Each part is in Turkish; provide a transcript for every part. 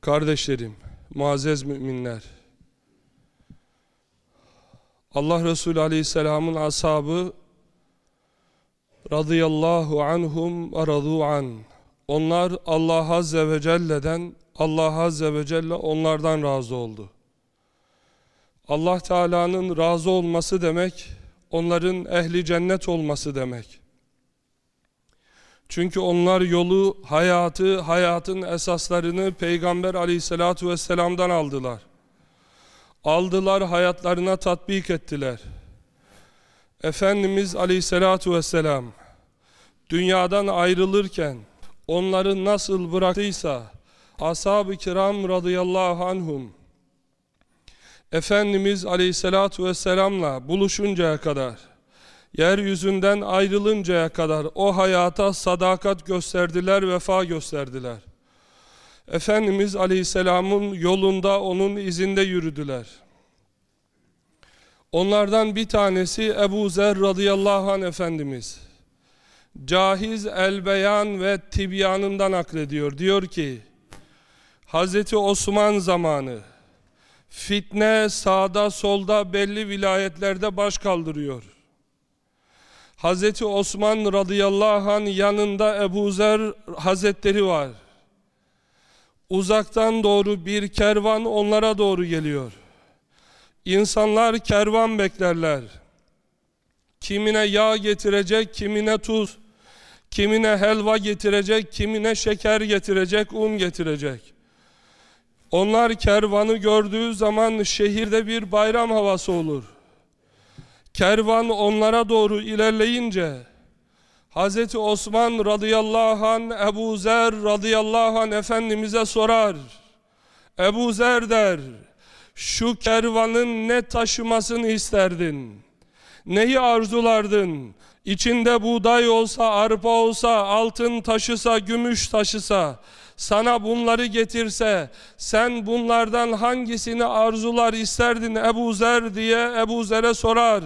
Kardeşlerim, muazzez müminler. Allah Resulü Aleyhisselam'ın ashabı radıyallahu anhum ve radu an. Onlar Allah Azze ve Celle'den, Allah Azze ve Celle onlardan razı oldu. Allah Teala'nın razı olması demek, onların ehli cennet olması demek. Çünkü onlar yolu, hayatı, hayatın esaslarını Peygamber aleyhissalatu vesselam'dan aldılar. Aldılar, hayatlarına tatbik ettiler. Efendimiz aleyhissalatu vesselam dünyadan ayrılırken onları nasıl bıraktıysa ashab-ı kiram radıyallahu anhum Efendimiz aleyhissalatu vesselamla buluşuncaya kadar yeryüzünden ayrılıncaya kadar o hayata sadakat gösterdiler, vefa gösterdiler. Efendimiz Aleyhisselam'ın yolunda, onun izinde yürüdüler. Onlardan bir tanesi Ebu Zer radıyallahu anh Efendimiz. Cahiz el-Beyan ve Tibyanından naklediyor. Diyor ki, Hazreti Osman zamanı, fitne sağda solda belli vilayetlerde baş kaldırıyor. Hazreti Osman radıyallahu anh yanında Ebu Zer Hazretleri var. Uzaktan doğru bir kervan onlara doğru geliyor. İnsanlar kervan beklerler. Kimine yağ getirecek, kimine tuz, kimine helva getirecek, kimine şeker getirecek, un getirecek. Onlar kervanı gördüğü zaman şehirde bir bayram havası olur. Kervan onlara doğru ilerleyince Hz. Osman radıyallahu an Ebu Zer radıyallahu an Efendimiz'e sorar. Ebu Zer der, şu kervanın ne taşımasını isterdin? Neyi arzulardın? İçinde buğday olsa, arpa olsa, altın taşısa, gümüş taşısa, sana bunları getirse, sen bunlardan hangisini arzular isterdin Ebu Zer diye Ebu Zer'e sorar.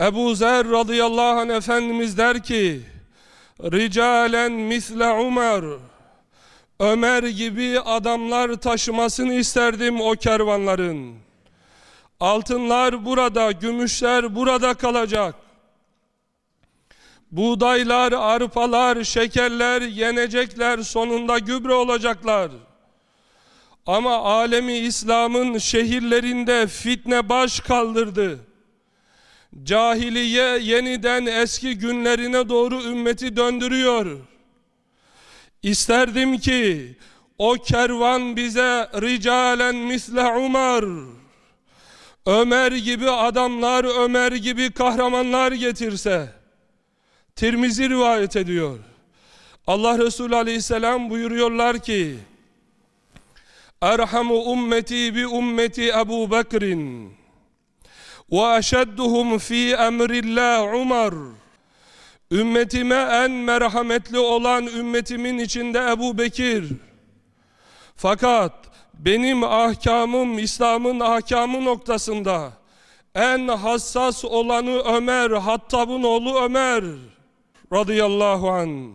Ebu Zer radıyallahu anh Efendimiz der ki Ricalen misle Ömer Ömer gibi adamlar taşımasını isterdim o kervanların. Altınlar burada, gümüşler burada kalacak. Buğdaylar, arpalar, şekerler yenecekler, sonunda gübre olacaklar. Ama alemi İslam'ın şehirlerinde fitne baş kaldırdı. Cahiliye yeniden eski günlerine doğru ümmeti döndürüyor. İsterdim ki o kervan bize ricalen misle Umar Ömer gibi adamlar, Ömer gibi kahramanlar getirse Tirmizi rivayet ediyor. Allah Resulü Aleyhisselam buyuruyorlar ki Erhamu ummeti bi ummeti Ebu Bekrin وَاَشَدُّهُمْ ف۪ي اَمْرِ اللّٰهِ Umar Ümmetime en merhametli olan ümmetimin içinde Ebu Bekir. Fakat benim ahkamım, İslam'ın ahkamı noktasında en hassas olanı Ömer, Hattab'ın oğlu Ömer radıyallahu an.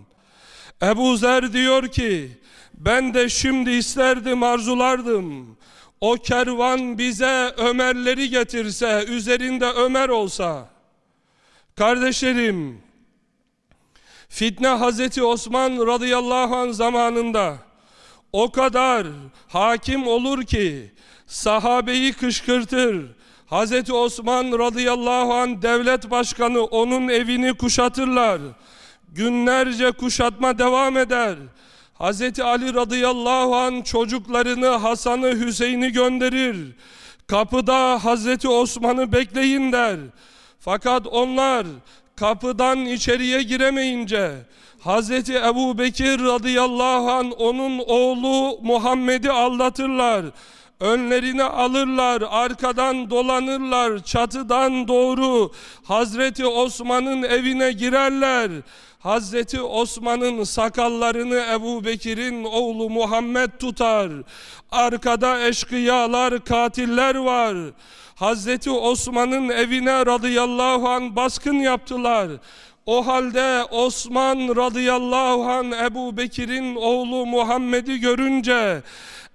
Ebu Zer diyor ki, ben de şimdi isterdim, arzulardım. O kervan bize Ömerleri getirse, üzerinde Ömer olsa. Kardeşlerim, fitne Hazreti Osman radıyallahu an zamanında o kadar hakim olur ki sahabeyi kışkırtır. Hazreti Osman radıyallahu an devlet başkanı onun evini kuşatırlar. Günlerce kuşatma devam eder. Hz. Ali radıyallahu an çocuklarını Hasan'ı Hüseyin'i gönderir. Kapıda Hz. Osman'ı bekleyin der. Fakat onlar kapıdan içeriye giremeyince Hz. Ebu Bekir radıyallahu an onun oğlu Muhammed'i aldatırlar. Önlerini alırlar, arkadan dolanırlar, çatıdan doğru Hazreti Osman'ın evine girerler. Hazreti Osman'ın sakallarını Ebu Bekir'in oğlu Muhammed tutar. Arkada eşkıyalar, katiller var. Hazreti Osman'ın evine radıyallahu an baskın yaptılar. O halde Osman radıyallahu an Ebu Bekir'in oğlu Muhammed'i görünce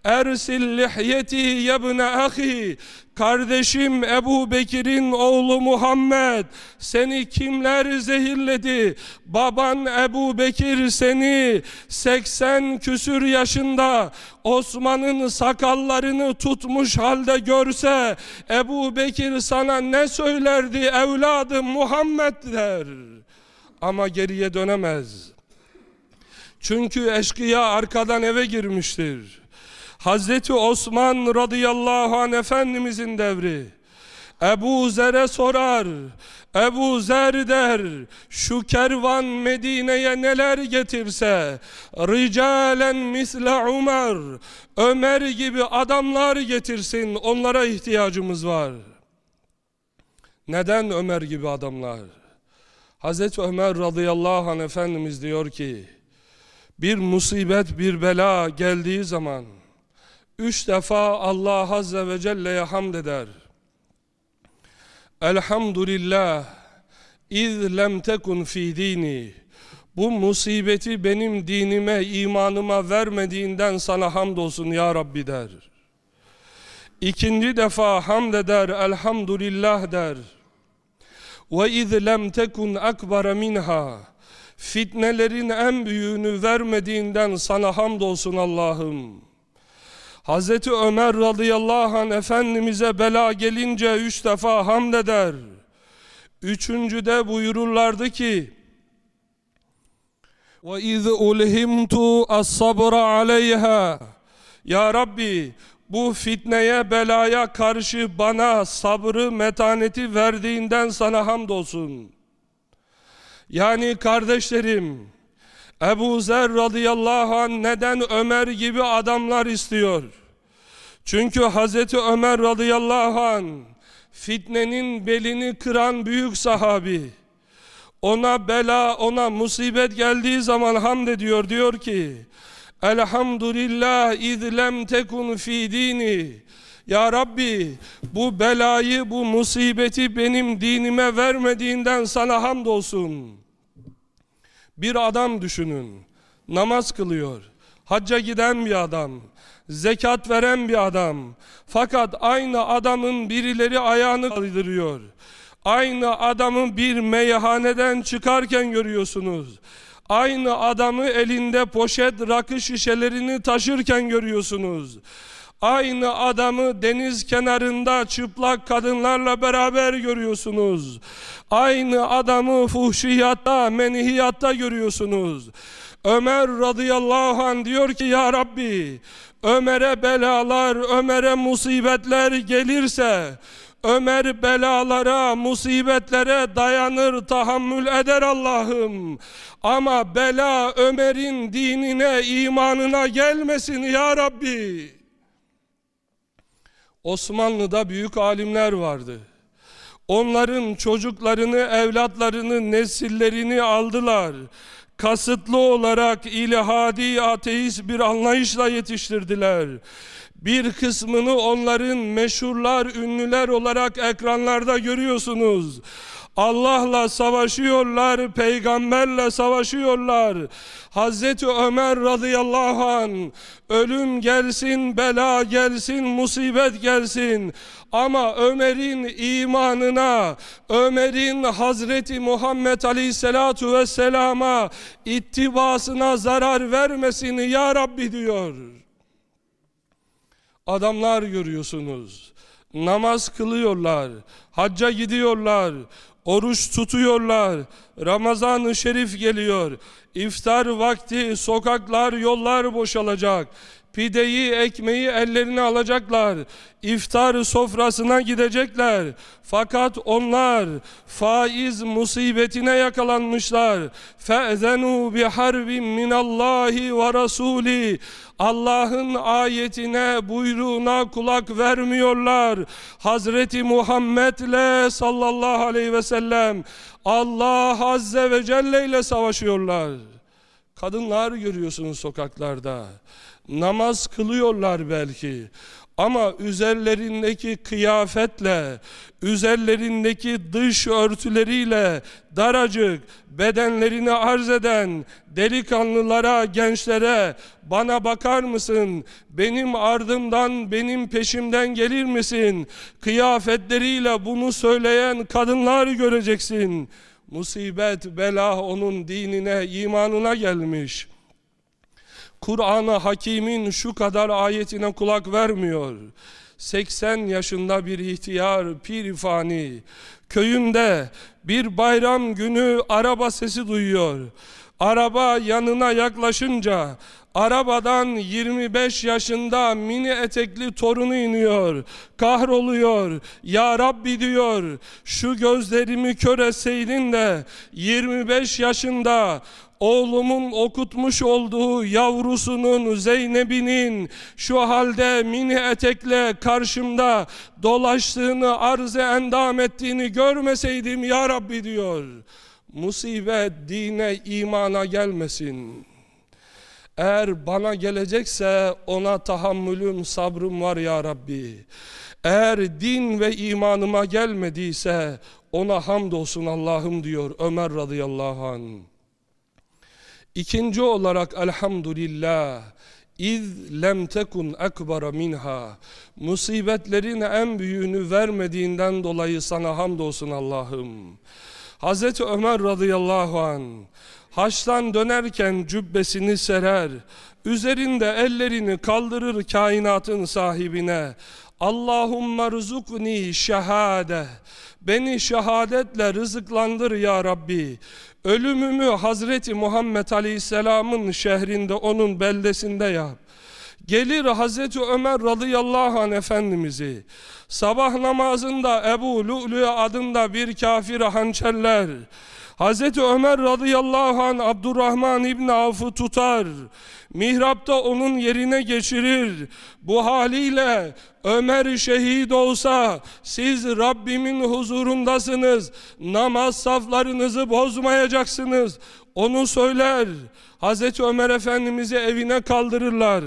Ersil lihyeti yebne ahi Kardeşim Ebu Bekir'in oğlu Muhammed seni kimler zehirledi? Baban Ebu Bekir seni 80 küsür yaşında Osman'ın sakallarını tutmuş halde görse Ebu Bekir sana ne söylerdi evladım Muhammed der. Ama geriye dönemez. Çünkü eşkıya arkadan eve girmiştir. Hazreti Osman radıyallahu anh Efendimizin devri. Ebu Zer'e sorar. Ebu Zer der, şu kervan Medine'ye neler getirse, ricalen misle Ömer, Ömer gibi adamlar getirsin, onlara ihtiyacımız var. Neden Ömer gibi adamlar? Hazreti Ömer radıyallahu anh Efendimiz diyor ki, bir musibet, bir bela geldiği zaman, üç defa Allah Azze ve Celle'ye hamd eder. Elhamdülillah, iz lem tekun fi dini. Bu musibeti benim dinime, imanıma vermediğinden sana hamdolsun ya Rabbi der. İkinci defa hamd eder, elhamdülillah der. Ve iz lem tekun akbara minha. Fitnelerin en büyüğünü vermediğinden sana hamdolsun Allah'ım. Hazreti Ömer radıyallahu anh Efendimiz'e bela gelince üç defa hamd eder. Üçüncüde buyururlardı ki وَاِذْ اُلْهِمْتُ الصَّبْرَ عَلَيْهَا Ya Rabbi bu fitneye belaya karşı bana sabrı metaneti verdiğinden sana hamdolsun. Yani kardeşlerim Ebu Zer radıyallahu anh neden Ömer gibi adamlar istiyor? Çünkü Hazreti Ömer radıyallahu anh fitnenin belini kıran büyük sahabi. Ona bela, ona musibet geldiği zaman hamd ediyor. Diyor ki, Elhamdülillah izlem tekun fi dini. Ya Rabbi bu belayı, bu musibeti benim dinime vermediğinden sana hamdolsun. Bir adam düşünün, namaz kılıyor, hacca giden bir adam, zekat veren bir adam. Fakat aynı adamın birileri ayağını kaydırıyor. Aynı adamı bir meyhaneden çıkarken görüyorsunuz. Aynı adamı elinde poşet rakı şişelerini taşırken görüyorsunuz. Aynı adamı deniz kenarında çıplak kadınlarla beraber görüyorsunuz. Aynı adamı fuhşiyatta, menhiyatta görüyorsunuz. Ömer radıyallahu anh diyor ki ya Rabbi Ömer'e belalar, Ömer'e musibetler gelirse Ömer belalara, musibetlere dayanır, tahammül eder Allah'ım. Ama bela Ömer'in dinine, imanına gelmesin ya Rabbi. Osmanlı'da büyük alimler vardı. Onların çocuklarını, evlatlarını, nesillerini aldılar. Kasıtlı olarak ilhadi, ateist bir anlayışla yetiştirdiler. Bir kısmını onların meşhurlar, ünlüler olarak ekranlarda görüyorsunuz. Allah'la savaşıyorlar, peygamberle savaşıyorlar. Hazreti Ömer radıyallahu an ölüm gelsin, bela gelsin, musibet gelsin. Ama Ömer'in imanına, Ömer'in Hazreti Muhammed aleyhisselatu vesselama ittibasına zarar vermesin ya Rabbi diyor. Adamlar görüyorsunuz. Namaz kılıyorlar, hacca gidiyorlar, oruç tutuyorlar. Ramazan-ı Şerif geliyor. İftar vakti sokaklar, yollar boşalacak Pideyi, ekmeği ellerine alacaklar. İftar sofrasına gidecekler. Fakat onlar faiz musibetine yakalanmışlar. فَاَذَنُوا بِحَرْبٍ مِنَ اللّٰهِ وَرَسُولِهِ Allah'ın ayetine, buyruğuna kulak vermiyorlar. Hazreti Muhammed'le sallallahu aleyhi ve sellem Allah Azze ve Celle ile savaşıyorlar. Kadınlar görüyorsunuz sokaklarda. Namaz kılıyorlar belki. Ama üzerlerindeki kıyafetle, üzerlerindeki dış örtüleriyle daracık bedenlerini arz eden delikanlılara, gençlere bana bakar mısın? Benim ardımdan, benim peşimden gelir misin? Kıyafetleriyle bunu söyleyen kadınlar göreceksin. Musibet, bela onun dinine, imanına gelmiş. Kur'an-ı Hakim'in şu kadar ayetine kulak vermiyor. 80 yaşında bir ihtiyar pirifani köyünde bir bayram günü araba sesi duyuyor. Araba yanına yaklaşınca arabadan 25 yaşında mini etekli torunu iniyor. Kahroluyor. Ya Rabbi diyor şu gözlerimi kör etseydin de 25 yaşında oğlumun okutmuş olduğu yavrusunun Zeynep'inin şu halde mini etekle karşımda dolaştığını arz-ı endam ettiğini görmeseydim ya Rabbi diyor. Musibet dine imana gelmesin. Eğer bana gelecekse ona tahammülüm sabrım var ya Rabbi. Eğer din ve imanıma gelmediyse ona hamdolsun Allah'ım diyor Ömer radıyallahu anh. İkinci olarak elhamdülillah İz lem tekun ekbara minha Musibetlerin en büyüğünü vermediğinden dolayı sana hamdolsun Allah'ım. Hazreti Ömer radıyallahu an Haçtan dönerken cübbesini serer, üzerinde ellerini kaldırır kainatın sahibine. Allahumma rızukni şehade. Beni şehadetle rızıklandır ya Rabbi. Ölümümü Hazreti Muhammed Aleyhisselam'ın şehrinde onun beldesinde yap. Gelir Hazreti Ömer radıyallahu anh Efendimiz'i sabah namazında Ebu Lu'lu adında bir kafir hançerler Hazreti Ömer radıyallahu anh Abdurrahman İbni Avf'ı tutar. Mihrapta onun yerine geçirir. Bu haliyle Ömer şehit olsa siz Rabbimin huzurundasınız. Namaz saflarınızı bozmayacaksınız. Onu söyler. Hazreti Ömer Efendimiz'i evine kaldırırlar.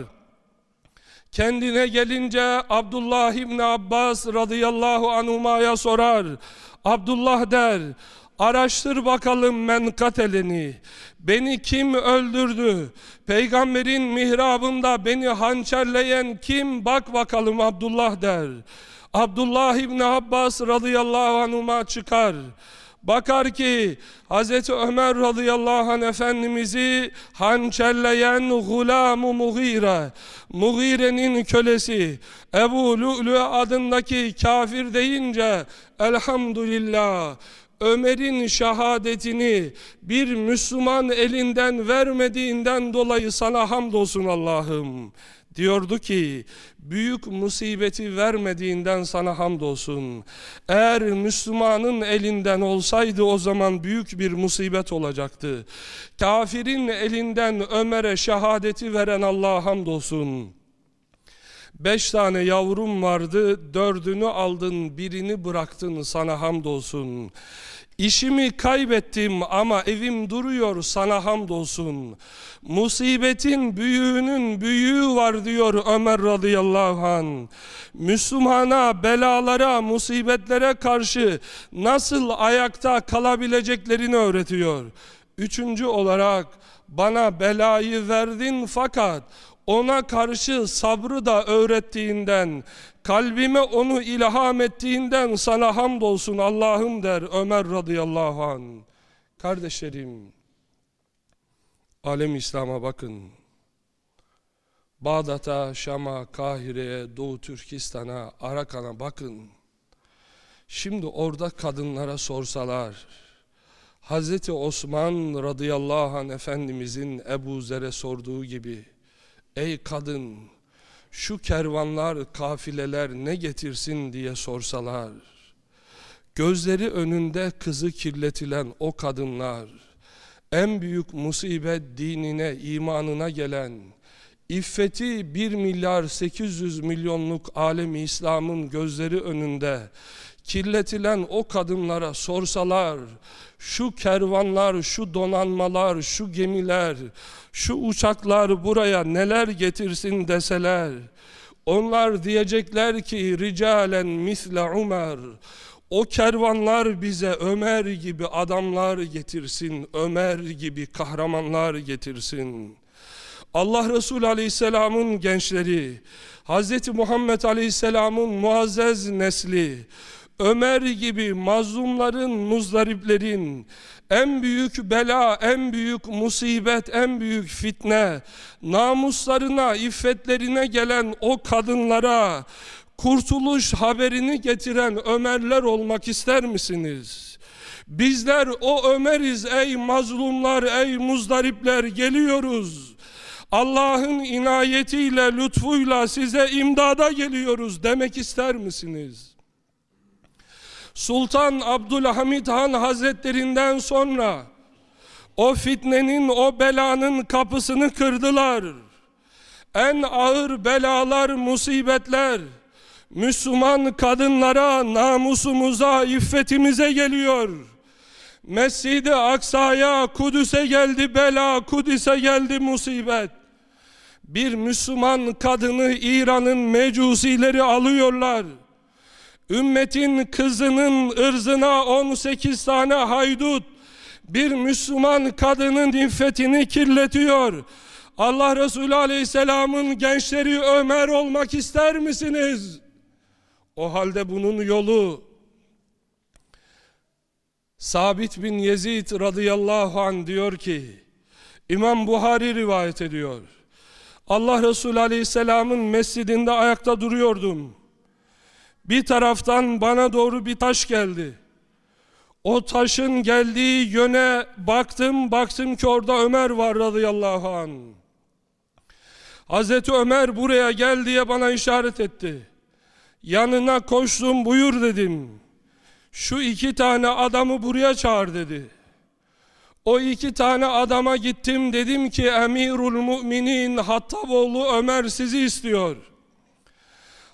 Kendine gelince Abdullah İbni Abbas radıyallahu anhumaya sorar. Abdullah der, Araştır bakalım men kateleni. Beni kim öldürdü? Peygamberin mihrabında beni hançerleyen kim? Bak bakalım Abdullah der. Abdullah İbni Abbas radıyallahu anhuma çıkar. Bakar ki Hz. Ömer radıyallahu anh Efendimiz'i hançerleyen Gulam-ı Mughire, Mughire'nin kölesi Ebu Lu'lu adındaki kafir deyince elhamdülillah Ömer'in şehadetini bir Müslüman elinden vermediğinden dolayı sana hamdolsun Allah'ım. Diyordu ki büyük musibeti vermediğinden sana hamdolsun. Eğer Müslümanın elinden olsaydı o zaman büyük bir musibet olacaktı. Kafirin elinden Ömer'e şehadeti veren Allah'a hamdolsun. Beş tane yavrum vardı, dördünü aldın, birini bıraktın, sana hamdolsun. İşimi kaybettim ama evim duruyor sana hamdolsun. Musibetin büyüğünün büyüğü var diyor Ömer radıyallahu an. Müslümana, belalara, musibetlere karşı nasıl ayakta kalabileceklerini öğretiyor. Üçüncü olarak bana belayı verdin fakat ona karşı sabrı da öğrettiğinden, kalbime onu ilham ettiğinden sana hamdolsun Allah'ım der Ömer radıyallahu an. Kardeşlerim, alem İslam'a bakın. Bağdat'a, Şam'a, Kahire'ye, Doğu Türkistan'a, Arakan'a bakın. Şimdi orada kadınlara sorsalar, Hz. Osman radıyallahu anh Efendimizin Ebu Zer'e sorduğu gibi, Ey kadın şu kervanlar kafileler ne getirsin? diye sorsalar gözleri önünde kızı kirletilen o kadınlar en büyük musibet dinine imanına gelen İffeti 1 milyar 800 milyonluk alemi İslam'ın gözleri önünde kirletilen o kadınlara sorsalar, şu kervanlar, şu donanmalar, şu gemiler, şu uçaklar buraya neler getirsin deseler, onlar diyecekler ki ricalen misle Ömer, o kervanlar bize Ömer gibi adamlar getirsin, Ömer gibi kahramanlar getirsin. Allah Resulü Aleyhisselam'ın gençleri, Hz. Muhammed Aleyhisselam'ın muazzez nesli, Ömer gibi mazlumların, muzdariplerin, en büyük bela, en büyük musibet, en büyük fitne, namuslarına, iffetlerine gelen o kadınlara, kurtuluş haberini getiren Ömerler olmak ister misiniz? Bizler o Ömeriz ey mazlumlar, ey muzdaripler geliyoruz. Allah'ın inayetiyle, lütfuyla size imdada geliyoruz demek ister misiniz? Sultan Abdülhamit Han Hazretlerinden sonra o fitnenin, o belanın kapısını kırdılar. En ağır belalar, musibetler, Müslüman kadınlara, namusumuza, iffetimize geliyor. Mescid-i Aksa'ya, Kudüs'e geldi bela, Kudüs'e geldi musibet. Bir Müslüman kadını İran'ın mecusileri alıyorlar. Ümmetin kızının ırzına 18 tane haydut bir Müslüman kadının iffetini kirletiyor. Allah Resulü Aleyhisselam'ın gençleri Ömer olmak ister misiniz? O halde bunun yolu Sabit bin Yezid radıyallahu an diyor ki İmam Buhari rivayet ediyor. Allah Resulü Aleyhisselam'ın mescidinde ayakta duruyordum. Bir taraftan bana doğru bir taş geldi. O taşın geldiği yöne baktım, baktım ki orada Ömer var radıyallahu an. Hazreti Ömer buraya gel diye bana işaret etti. Yanına koştum buyur dedim. Şu iki tane adamı buraya çağır dedi. O iki tane adama gittim dedim ki Emirul Müminin Hattaboğlu Ömer sizi istiyor.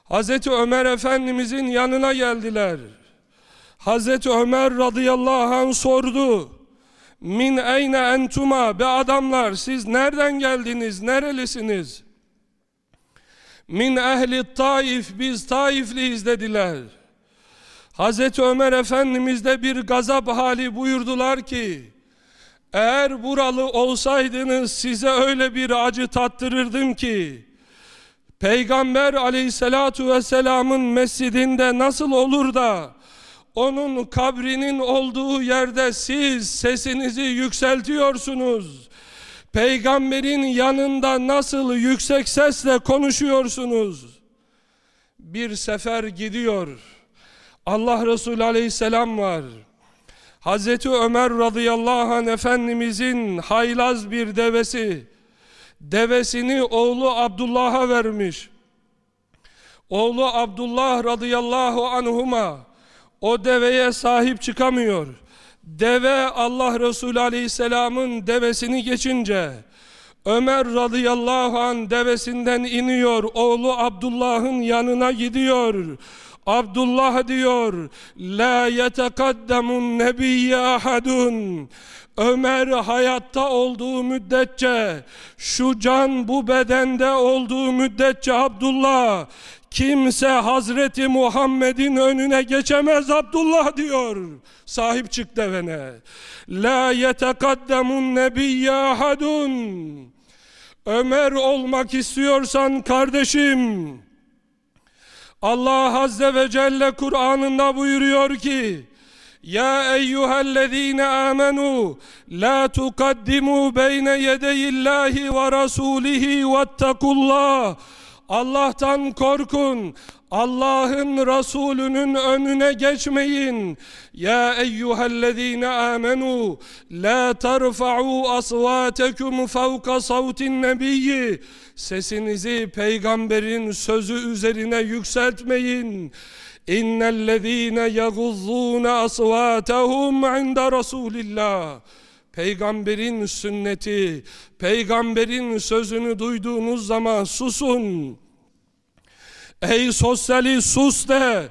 Hazreti Ömer Efendimizin yanına geldiler. Hazreti Ömer radıyallahu anh sordu. Min eyne entuma be adamlar siz nereden geldiniz nerelisiniz? Min ehli taif biz taifliyiz dediler. Hazreti Ömer Efendimiz de bir gazap hali buyurdular ki eğer buralı olsaydınız size öyle bir acı tattırırdım ki Peygamber aleyhissalatu vesselamın mescidinde nasıl olur da onun kabrinin olduğu yerde siz sesinizi yükseltiyorsunuz. Peygamberin yanında nasıl yüksek sesle konuşuyorsunuz? Bir sefer gidiyor. Allah Resulü aleyhisselam var. Hazreti Ömer radıyallahu anh Efendimizin haylaz bir devesi, devesini oğlu Abdullah'a vermiş. Oğlu Abdullah radıyallahu anhuma o deveye sahip çıkamıyor. Deve Allah Resulü aleyhisselamın devesini geçince Ömer radıyallahu an devesinden iniyor. Oğlu Abdullah'ın yanına gidiyor. Abdullah diyor La yetekaddemun nebiyye ahadun. Ömer hayatta olduğu müddetçe şu can bu bedende olduğu müddetçe Abdullah kimse Hazreti Muhammed'in önüne geçemez Abdullah diyor. Sahip çık devene. La yetekaddemun nebiyye ahadun. Ömer olmak istiyorsan kardeşim Allah Azze ve Celle Kur'an'ında buyuruyor ki Ya eyyühellezine amenu La tukaddimu beyne yedeyillahi ve rasulihi vettakullah Allah'tan korkun Allah'ın Resulünün önüne geçmeyin. Ya eyyühellezine amenu la terfa'u asvatekum fevka savtin nebiyyi Sesinizi peygamberin sözü üzerine yükseltmeyin. İnnellezîne yeguzzûne asvâtehum inde Resulillah. Peygamberin sünneti, peygamberin sözünü duyduğunuz zaman susun. Ey sosyalist sus de.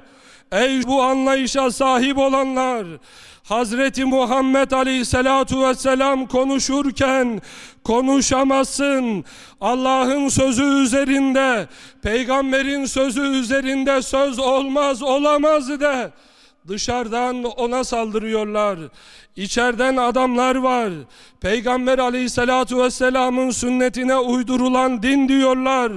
Ey bu anlayışa sahip olanlar. Hazreti Muhammed Aleyhisselatu Vesselam konuşurken konuşamazsın. Allah'ın sözü üzerinde, peygamberin sözü üzerinde söz olmaz, olamaz de. Dışarıdan ona saldırıyorlar. İçeriden adamlar var. Peygamber aleyhissalatu vesselamın sünnetine uydurulan din diyorlar.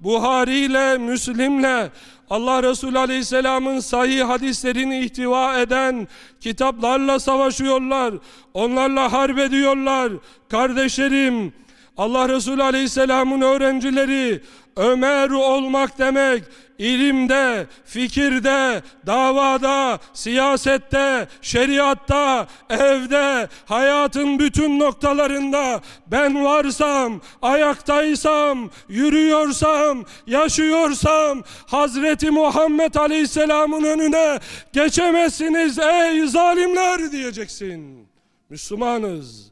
Buhari ile Müslim'le Allah Resulü Aleyhisselam'ın sahih hadislerini ihtiva eden kitaplarla savaşıyorlar. Onlarla harp ediyorlar. Kardeşlerim, Allah Resulü Aleyhisselam'ın öğrencileri Ömer olmak demek ilimde, fikirde, davada, siyasette, şeriatta, evde, hayatın bütün noktalarında ben varsam, ayaktaysam, yürüyorsam, yaşıyorsam Hazreti Muhammed Aleyhisselam'ın önüne geçemezsiniz ey zalimler diyeceksin. Müslümanız.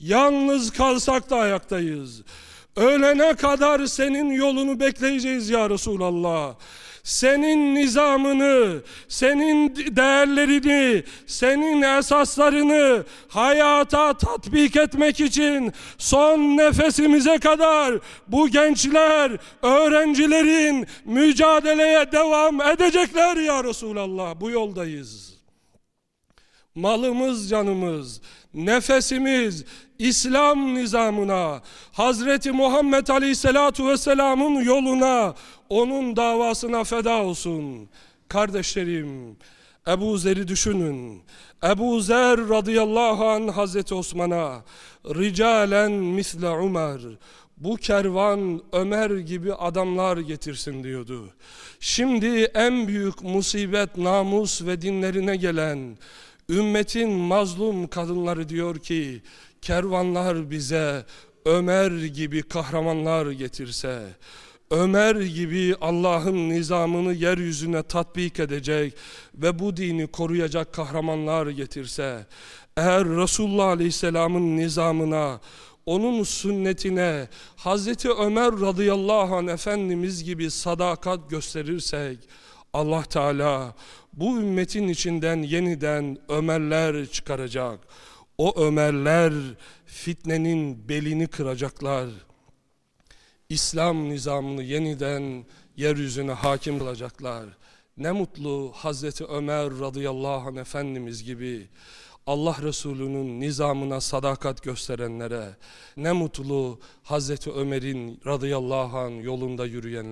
Yalnız kalsak da ayaktayız. Ölene kadar senin yolunu bekleyeceğiz ya Resulallah. Senin nizamını, senin değerlerini, senin esaslarını hayata tatbik etmek için son nefesimize kadar bu gençler, öğrencilerin mücadeleye devam edecekler ya Resulallah. Bu yoldayız. Malımız, canımız, nefesimiz İslam nizamına, Hazreti Muhammed Aleyhisselatu Vesselam'ın yoluna, onun davasına feda olsun. Kardeşlerim, Ebu Zer'i düşünün. Ebu Zer radıyallahu anh Hazreti Osman'a ricalen misle Ömer bu kervan Ömer gibi adamlar getirsin diyordu. Şimdi en büyük musibet namus ve dinlerine gelen ümmetin mazlum kadınları diyor ki kervanlar bize Ömer gibi kahramanlar getirse Ömer gibi Allah'ın nizamını yeryüzüne tatbik edecek ve bu dini koruyacak kahramanlar getirse, eğer Resulullah Aleyhisselam'ın nizamına, onun sünnetine, Hazreti Ömer radıyallahu anh Efendimiz gibi sadakat gösterirsek, Allah Teala bu ümmetin içinden yeniden Ömerler çıkaracak. O Ömerler fitnenin belini kıracaklar. İslam nizamını yeniden yeryüzüne hakim kılacaklar. Ne mutlu Hazreti Ömer radıyallahu anh Efendimiz gibi Allah Resulü'nün nizamına sadakat gösterenlere ne mutlu Hazreti Ömer'in radıyallahu anh yolunda yürüyenlere.